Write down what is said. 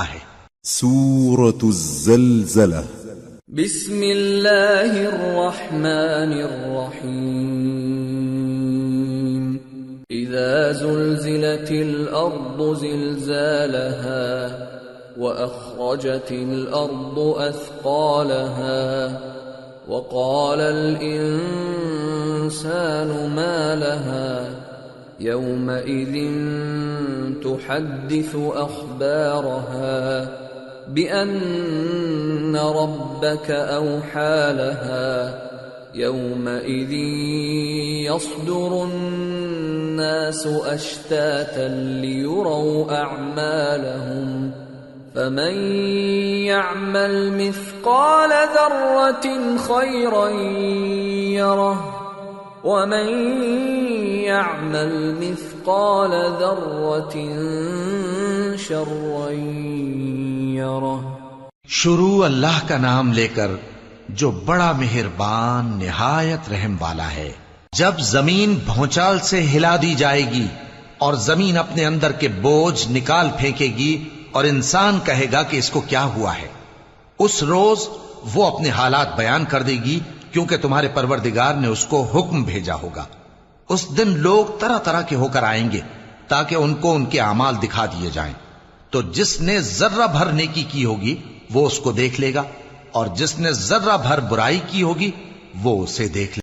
ہے۔ سورة الزلزلة بسم الله الرحمن الرحيم إذا زلزلت الأرض زلزالها وأخرجت الأرض أثقالها وقال الإنسان ما لها يومئذ تحدث أخبارها بأن ربك أوحى لها يومئذ يصدر الناس أشتاتا ليروا أعمالهم فمن يعمل مثقال ذرة خيرا يره ومن يعمل مثقال ذرة شرا يره. شروع اللہ کا نام لے کر جو بڑا مہربان نہایت رحم والا ہے۔ جب زمین بھونچال سے ہلا دی جائے گی اور زمین اپنے اندر کے بوجھ نکال پھینکے گی اور انسان کہے گا کہ اس کو کیا ہوا ہے۔ اس روز وہ اپنے حالات بیان کر دے گی کیونکہ تمہارے پروردگار نے اس کو حکم بھیجا ہوگا۔ اس دن لوگ طرح طرح کے ہو کر آئیں گے تاکہ ان کو ان کے اعمال دکھا دیے جائیں۔ تو جس نے ذرہ بھر نیکی کی ہوگی، وہ اس کو دیکھ لے گا، اور جس نے ذرہ بھر برائی کی ہوگی، وہ اسے دیکھ لے